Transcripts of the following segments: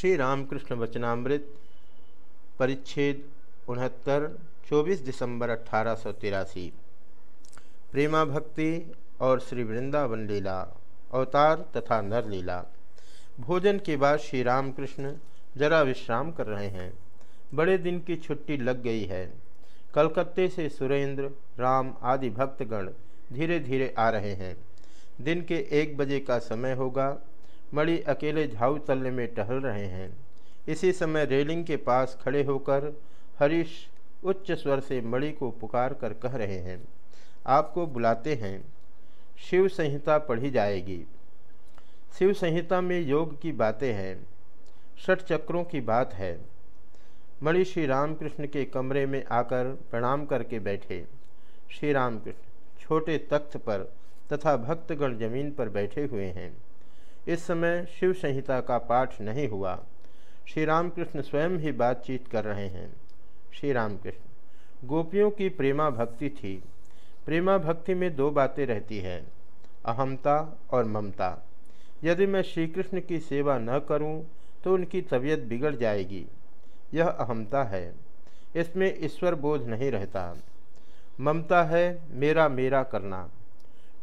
श्री रामकृष्ण वचनामृत, परिच्छेद उनहत्तर 24 दिसंबर अठारह प्रेमा भक्ति और श्री वृंदावन लीला, अवतार तथा नर लीला। भोजन के बाद श्री रामकृष्ण जरा विश्राम कर रहे हैं। बड़े दिन की छुट्टी लग गई है। कलकत्ते से सुरेंद्र, राम आदि भक्तगण धीरे धीरे आ रहे हैं। दिन के एक बजे का समय होगा। मणि अकेले झाऊ तलने में टहल रहे हैं। इसी समय रेलिंग के पास खड़े होकर हरीश उच्च स्वर से मणि को पुकार कर कह रहे हैं, आपको बुलाते हैं। शिव संहिता पढ़ी जाएगी। शिव संहिता में योग की बातें हैं, षट चक्रों की बात है। मणि श्री रामकृष्ण के कमरे में आकर प्रणाम करके बैठे। श्री रामकृष्ण छोटे तख्त पर तथा भक्तगण ज़मीन पर बैठे हुए हैं। इस समय शिव संहिता का पाठ नहीं हुआ। श्री रामकृष्ण स्वयं ही बातचीत कर रहे हैं। श्री रामकृष्ण गोपियों की प्रेमा भक्ति थी। प्रेमा भक्ति में दो बातें रहती हैं अहमता और ममता। यदि मैं श्री कृष्ण की सेवा न करूँ तो उनकी तबीयत बिगड़ जाएगी। यह अहमता है। इसमें ईश्वर बोध नहीं रहता। ममता है, मेरा मेरा करना।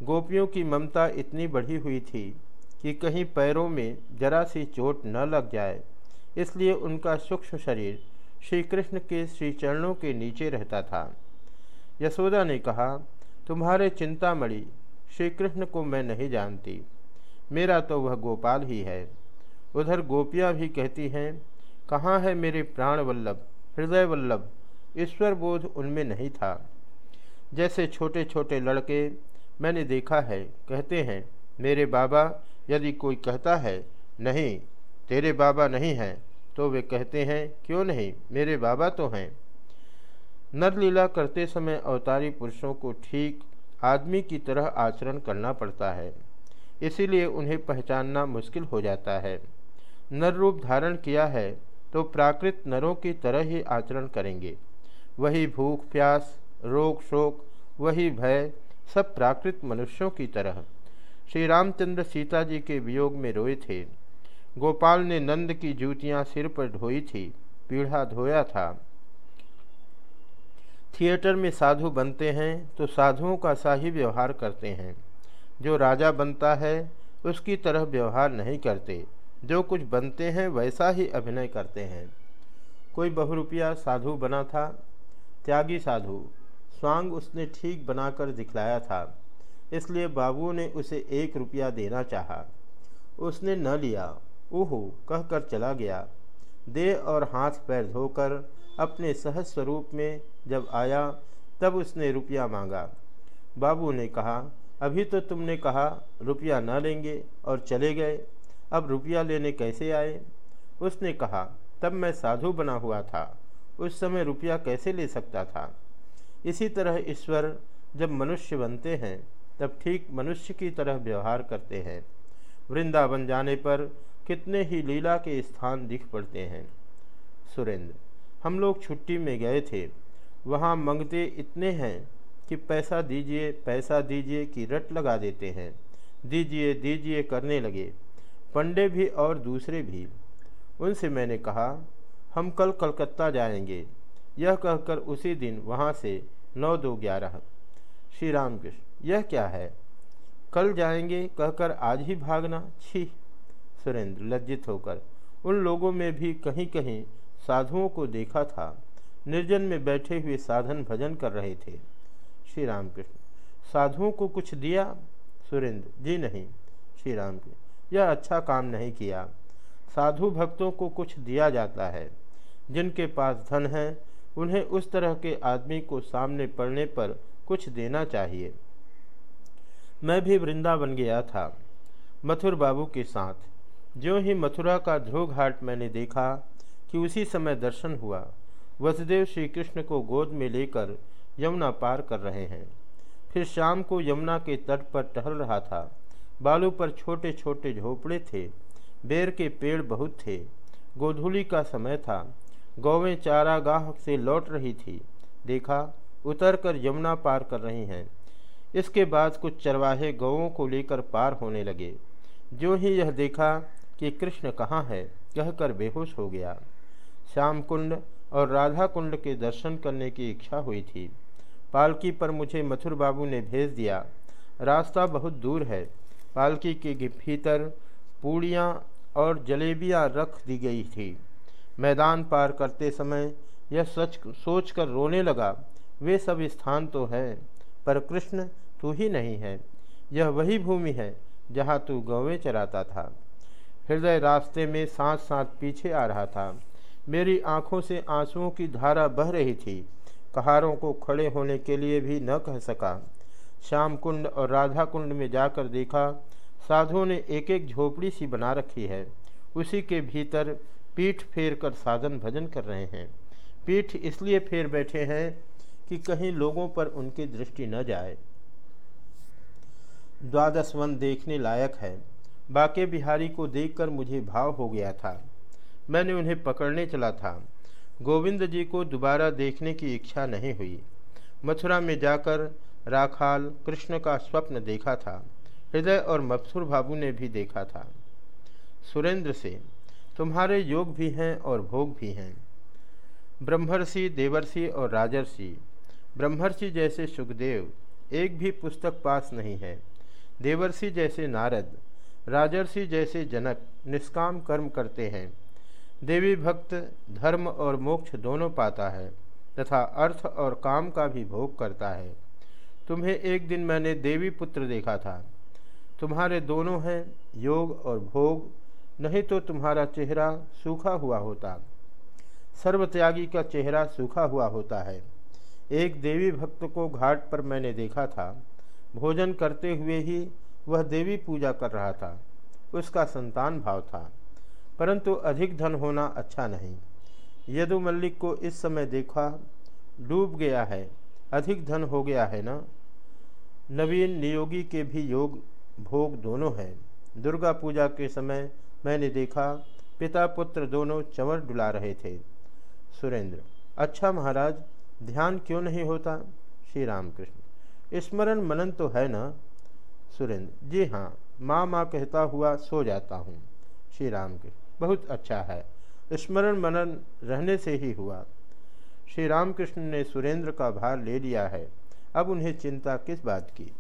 गोपियों की ममता इतनी बढ़ी हुई थी। कि कहीं पैरों में जरा सी चोट न लग जाए, इसलिए उनका सूक्ष्म शरीर श्री कृष्ण के श्री चरणों के नीचे रहता था। यशोदा ने कहा, तुम्हारे चिंतामणि श्री कृष्ण को मैं नहीं जानती। मेरा तो वह गोपाल ही है। उधर गोपियाँ भी कहती हैं, कहाँ है मेरे प्राण वल्लभ हृदय वल्लभ ईश्वर बोध उनमें नहीं था। जैसे छोटे छोटे लड़के मैंने देखा है, कहते हैं, मेरे बाबा यदि कोई कहता है, नहीं, तेरे बाबा नहीं हैं तो वे कहते हैं, क्यों नहीं, मेरे बाबा तो हैं। नरलीला करते समय अवतारी पुरुषों को ठीक आदमी की तरह आचरण करना पड़ता है। इसीलिए उन्हें पहचानना मुश्किल हो जाता है। नर रूप धारण किया है तो प्राकृत नरों की तरह ही आचरण करेंगे। वही भूख, प्यास, रोग, शोक, वही भय, सब प्राकृत मनुष्यों की तरह। श्री रामचंद्र सीता जी के वियोग में रोए थे। गोपाल ने नंद की जूतियाँ सिर पर ढोई थी, पीढ़ा धोया था। थिएटर में साधु बनते हैं तो साधुओं का सा ही व्यवहार करते हैं। जो राजा बनता है, उसकी तरह व्यवहार नहीं करते। जो कुछ बनते हैं, वैसा ही अभिनय करते हैं। कोई बहुरुपया साधु बना था? त्यागी साधु। स्वांग उसने ठीक बनाकर दिखलाया था। इसलिए बाबू ने उसे एक रुपया देना चाहा। उसने न लिया। ओहो, कहकर चला गया। दे और हाथ पैर धोकर अपने सहज स्वरूप में जब आया, तब उसने रुपया मांगा। बाबू ने कहा, अभी तो तुमने कहा, रुपया न लेंगे और चले गए। अब रुपया लेने कैसे आए? उसने कहा, तब मैं साधु बना हुआ था। उस समय रुपया कैसे ले सकता था? इसी तरह ईश्वर जब मनुष्य बनते हैं तब ठीक मनुष्य की तरह व्यवहार करते हैं। वृंदावन जाने पर कितने ही लीला के स्थान दिख पड़ते हैं। सुरेंद्र, हम लोग छुट्टी में गए थे। वहाँ मंगते इतने हैं कि पैसा दीजिए पैसा दीजिए कि रट लगा देते हैं। दीजिए दीजिए करने लगे। पंडे भी और दूसरे भी। उनसे मैंने कहा, हम कल कलकत्ता जाएँगे। यह कहकर उसी दिन वहाँ से नौ दो ग्यारह। श्री राम कृष्ण यह क्या है? कल जाएँगे कहकर आज ही भागना? छी। सुरेंद्र लज्जित होकर उन लोगों में भी कहीं कहीं साधुओं को देखा था। निर्जन में बैठे हुए साधन भजन कर रहे थे। श्री राम कृष्ण साधुओं को कुछ दिया? सुरेंद्र, जी नहीं। श्री राम कृष्ण यह अच्छा काम नहीं किया। साधु भक्तों को कुछ दिया जाता है। जिनके पास धन है, उन्हें उस तरह के आदमी को सामने पड़ने पर कुछ देना चाहिए। मैं भी वृंदावन गया था, मथुर बाबू के साथ। जो ही मथुरा का ध्रुव घाट मैंने देखा कि उसी समय दर्शन हुआ, वसुदेव श्री कृष्ण को गोद में लेकर यमुना पार कर रहे हैं। फिर शाम को यमुना के तट पर टहल रहा था। बालू पर छोटे छोटे झोपड़े थे, बेर के पेड़ बहुत थे, गोधूली का समय था। गौवें चारागाह से लौट रही थी। देखा, उतरकर यमुना पार कर रही हैं। इसके बाद कुछ चरवाहे गौों को लेकर पार होने लगे। जो ही यह देखा कि कृष्ण कहाँ है, कहकर बेहोश हो गया। श्याम कुंड और राधा कुंड के दर्शन करने की इच्छा हुई थी। पालकी पर मुझे मथुर बाबू ने भेज दिया। रास्ता बहुत दूर है। पालकी के भीतर पूड़ियाँ और जलेबियाँ रख दी गई थी। मैदान पार करते समय यह सच सोच कर रोने लगा, वे सब स्थान तो हैं। पर कृष्ण, तू ही नहीं है। यह वही भूमि है जहाँ तू गौवें चराता था। हृदय रास्ते में साथ साथ पीछे आ रहा था। मेरी आँखों से आंसुओं की धारा बह रही थी। कहारों को खड़े होने के लिए भी न कह सका। श्याम कुंड और राधा कुंड में जाकर देखा, साधुओं ने एक एक झोपड़ी सी बना रखी है। उसी के भीतर पीठ फेर कर साधन भजन कर रहे हैं। पीठ इसलिए फेर बैठे हैं कि कहीं लोगों पर उनकी दृष्टि न जाए। द्वादश वन देखने लायक है। बाके बिहारी को देखकर मुझे भाव हो गया था। मैंने उन्हें पकड़ने चला था। गोविंद जी को दोबारा देखने की इच्छा नहीं हुई। मथुरा में जाकर राखाल कृष्ण का स्वप्न देखा था। हृदय और मथुर बाबू ने भी देखा था। सुरेंद्र से, तुम्हारे योग भी हैं और भोग भी हैं। ब्रह्मर्षि, देवर्षि और राजर्षि ब्रह्मर्षि जैसे सुखदेव, एक भी पुस्तक पास नहीं है। देवर्षि जैसे नारद, राजर्षि जैसे जनक निष्काम कर्म करते हैं। देवी भक्त, धर्म और मोक्ष दोनों पाता है, तथा अर्थ और काम का भी भोग करता है। तुम्हें एक दिन मैंने देवी पुत्र देखा था। तुम्हारे दोनों हैं, योग और भोग, नहीं तो तुम्हारा चेहरा सूखा हुआ होता। सर्वत्यागी का चेहरा सूखा हुआ होता है। एक देवी भक्त को घाट पर मैंने देखा था। भोजन करते हुए ही वह देवी पूजा कर रहा था। उसका संतान भाव था, परंतु अधिक धन होना अच्छा नहीं। यदु मल्लिक को इस समय देखा, डूब गया है। अधिक धन हो गया है ना? नवीन नियोगी के भी योग, भोग दोनों हैं। दुर्गा पूजा के समय मैंने देखा, पिता पुत्र दोनों चंवर डुला रहे थे। सुरेंद्र अच्छा महाराज ध्यान क्यों नहीं होता? श्री रामकृष्ण स्मरण मनन तो है ना? सुरेंद्र। जी हाँ माँ माँ कहता हुआ सो जाता हूँ। श्री राम कृष्ण बहुत अच्छा है। स्मरण मनन रहने से ही हुआ। श्री रामकृष्ण ने सुरेंद्र का भार ले लिया है। अब उन्हें चिंता किस बात की?